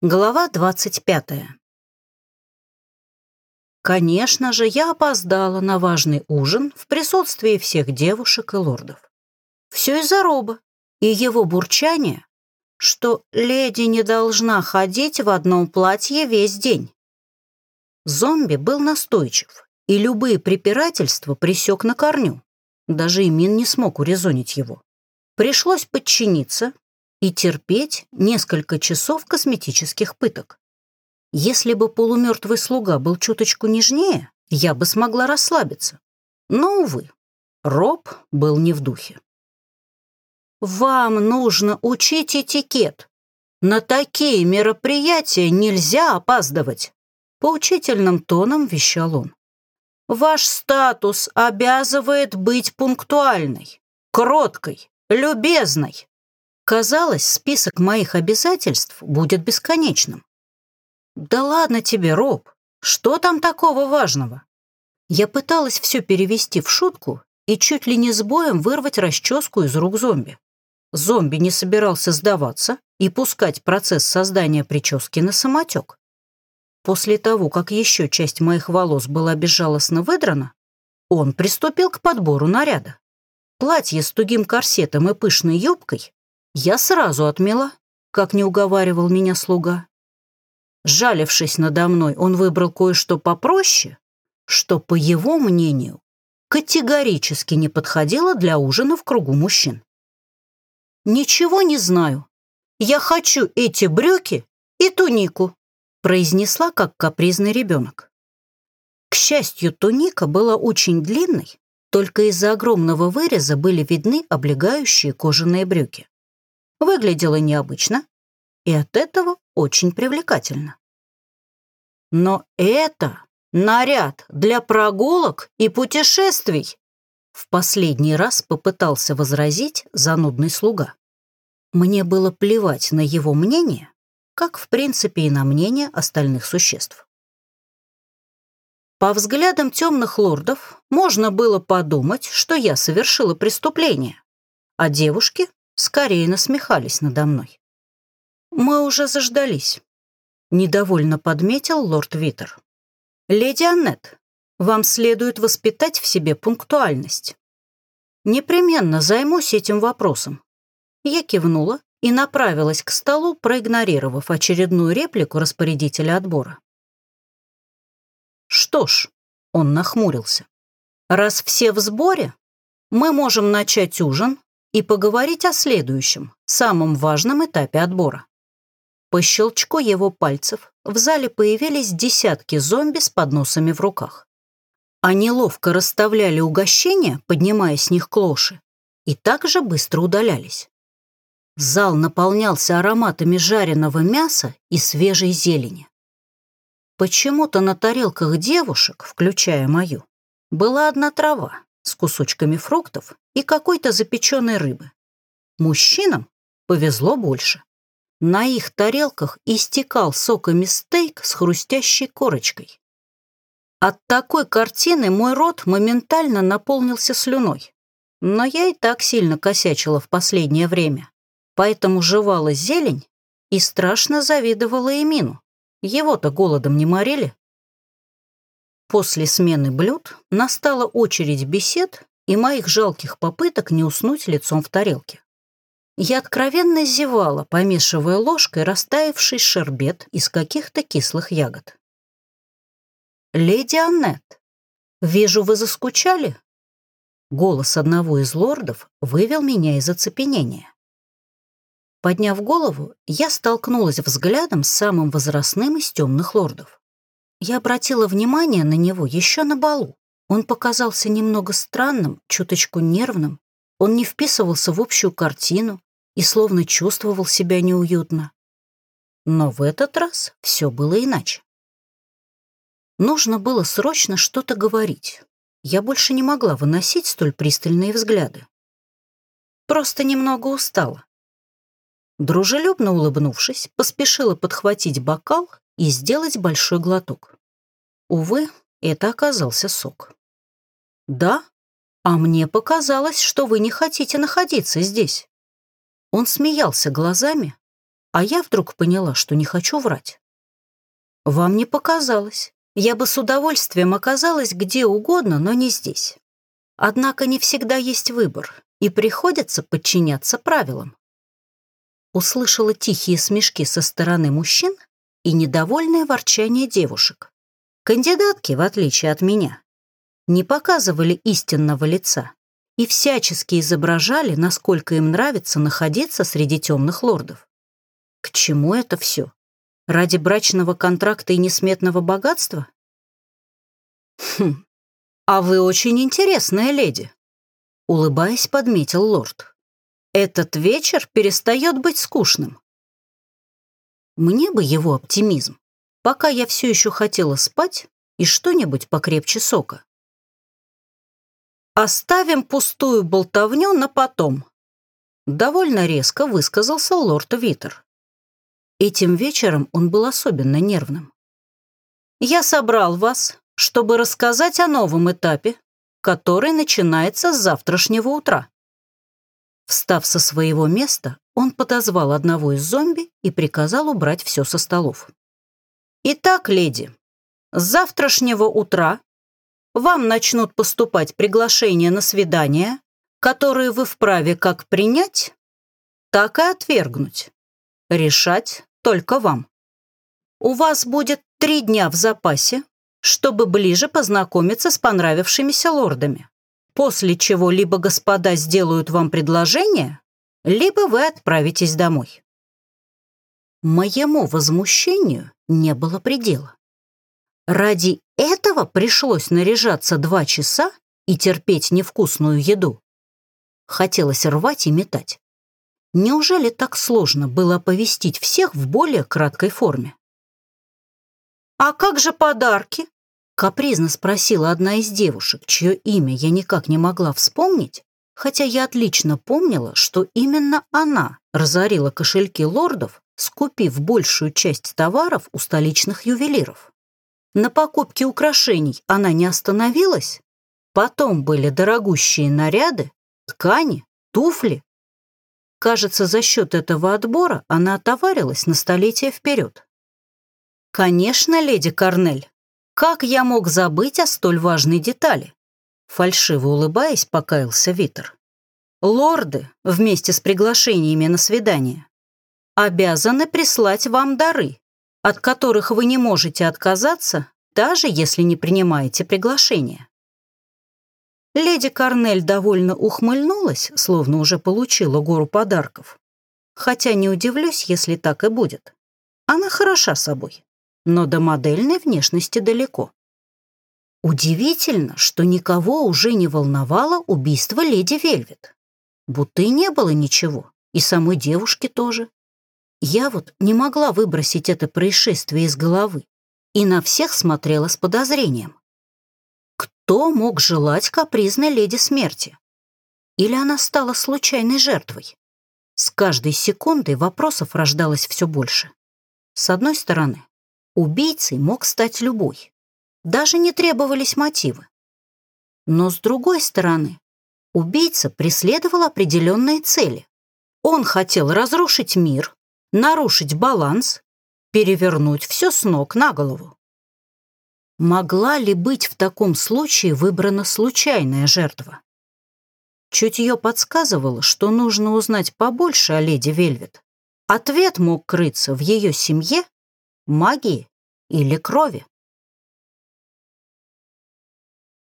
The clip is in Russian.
Глава двадцать пятая. Конечно же, я опоздала на важный ужин в присутствии всех девушек и лордов. Все из-за Роба и его бурчание, что леди не должна ходить в одном платье весь день. Зомби был настойчив, и любые препирательства присек на корню. Даже Имин не смог урезонить его. Пришлось подчиниться и терпеть несколько часов косметических пыток. Если бы полумертвый слуга был чуточку нежнее, я бы смогла расслабиться. Но, увы, Роб был не в духе. «Вам нужно учить этикет. На такие мероприятия нельзя опаздывать», — поучительным тоном вещал он. «Ваш статус обязывает быть пунктуальной, кроткой, любезной. Казалось, список моих обязательств будет бесконечным. «Да ладно тебе, Роб, что там такого важного?» Я пыталась все перевести в шутку и чуть ли не с боем вырвать расческу из рук зомби. Зомби не собирался сдаваться и пускать процесс создания прически на самотек. После того, как еще часть моих волос была безжалостно выдрана, он приступил к подбору наряда. Платье с тугим корсетом и пышной юбкой я сразу отмела, как не уговаривал меня слуга. Жалившись надо мной, он выбрал кое-что попроще, что, по его мнению, категорически не подходило для ужина в кругу мужчин. «Ничего не знаю. Я хочу эти брюки и тунику», произнесла, как капризный ребенок. К счастью, туника была очень длинной, только из-за огромного выреза были видны облегающие кожаные брюки выглядела необычно и от этого очень привлекательно. Но это наряд для прогулок и путешествий, в последний раз попытался возразить занудный слуга. Мне было плевать на его мнение, как, в принципе, и на мнение остальных существ. По взглядам темных лордов можно было подумать, что я совершила преступление, а девушки скорее насмехались надо мной. «Мы уже заждались», — недовольно подметил лорд Витер. «Леди Аннет, вам следует воспитать в себе пунктуальность. Непременно займусь этим вопросом». Я кивнула и направилась к столу, проигнорировав очередную реплику распорядителя отбора. «Что ж», — он нахмурился, — «раз все в сборе, мы можем начать ужин и поговорить о следующем, самом важном этапе отбора. По щелчку его пальцев в зале появились десятки зомби с подносами в руках. Они ловко расставляли угощения, поднимая с них клоши, и также быстро удалялись. Зал наполнялся ароматами жареного мяса и свежей зелени. Почему-то на тарелках девушек, включая мою, была одна трава, с кусочками фруктов и какой-то запеченной рыбы. Мужчинам повезло больше. На их тарелках истекал соками стейк с хрустящей корочкой. От такой картины мой рот моментально наполнился слюной. Но я и так сильно косячила в последнее время, поэтому жевала зелень и страшно завидовала Эмину. Его-то голодом не морили. После смены блюд настала очередь бесед и моих жалких попыток не уснуть лицом в тарелке. Я откровенно зевала, помешивая ложкой растаявший шербет из каких-то кислых ягод. «Леди Аннет, вижу, вы заскучали?» Голос одного из лордов вывел меня из оцепенения. Подняв голову, я столкнулась взглядом с самым возрастным из темных лордов. Я обратила внимание на него еще на балу. Он показался немного странным, чуточку нервным. Он не вписывался в общую картину и словно чувствовал себя неуютно. Но в этот раз все было иначе. Нужно было срочно что-то говорить. Я больше не могла выносить столь пристальные взгляды. Просто немного устала. Дружелюбно улыбнувшись, поспешила подхватить бокал и сделать большой глоток. Увы, это оказался сок. «Да? А мне показалось, что вы не хотите находиться здесь». Он смеялся глазами, А я вдруг поняла, что не хочу врать. Вам не показалось. Я бы с удовольствием оказалась где угодно, но не здесь. Однако не всегда есть выбор, и приходится подчиняться правилам. Услышала тихие смешки со стороны мужчин и недовольное ворчание девушек. Кандидатки, в отличие от меня, не показывали истинного лица и всячески изображали, насколько им нравится находиться среди темных лордов. К чему это все? Ради брачного контракта и несметного богатства? Хм, а вы очень интересная леди, улыбаясь, подметил лорд. Этот вечер перестает быть скучным. Мне бы его оптимизм, пока я все еще хотела спать и что-нибудь покрепче сока. «Оставим пустую болтовню на потом», — довольно резко высказался лорд Витер. Этим вечером он был особенно нервным. «Я собрал вас, чтобы рассказать о новом этапе, который начинается с завтрашнего утра». Встав со своего места, он подозвал одного из зомби и приказал убрать все со столов. «Итак, леди, с завтрашнего утра вам начнут поступать приглашения на свидание, которые вы вправе как принять, так и отвергнуть. Решать только вам. У вас будет три дня в запасе, чтобы ближе познакомиться с понравившимися лордами, после чего либо господа сделают вам предложение, либо вы отправитесь домой. Моему возмущению не было предела. Ради этого пришлось наряжаться два часа и терпеть невкусную еду. Хотелось рвать и метать. Неужели так сложно было оповестить всех в более краткой форме? «А как же подарки?» — капризно спросила одна из девушек, чье имя я никак не могла вспомнить, хотя я отлично помнила, что именно она разорила кошельки лордов, скупив большую часть товаров у столичных ювелиров. На покупке украшений она не остановилась. Потом были дорогущие наряды, ткани, туфли. Кажется, за счет этого отбора она отоварилась на столетие вперед. Конечно, леди Корнель, как я мог забыть о столь важной детали? Фальшиво улыбаясь, покаялся Витер. Лорды, вместе с приглашениями на свидание, обязаны прислать вам дары, от которых вы не можете отказаться, даже если не принимаете приглашение. Леди Корнель довольно ухмыльнулась, словно уже получила гору подарков. Хотя не удивлюсь, если так и будет. Она хороша собой, но до модельной внешности далеко. Удивительно, что никого уже не волновало убийство леди Вельвет. Будто и не было ничего, и самой девушки тоже. Я вот не могла выбросить это происшествие из головы и на всех смотрела с подозрением. Кто мог желать капризной леди смерти? Или она стала случайной жертвой? С каждой секундой вопросов рождалось все больше. С одной стороны, убийцей мог стать любой. Даже не требовались мотивы. Но с другой стороны, убийца преследовал определенные цели. Он хотел разрушить мир, нарушить баланс, перевернуть все с ног на голову. Могла ли быть в таком случае выбрана случайная жертва? Чутье подсказывало, что нужно узнать побольше о леди Вельвет. Ответ мог крыться в ее семье, магии или крови.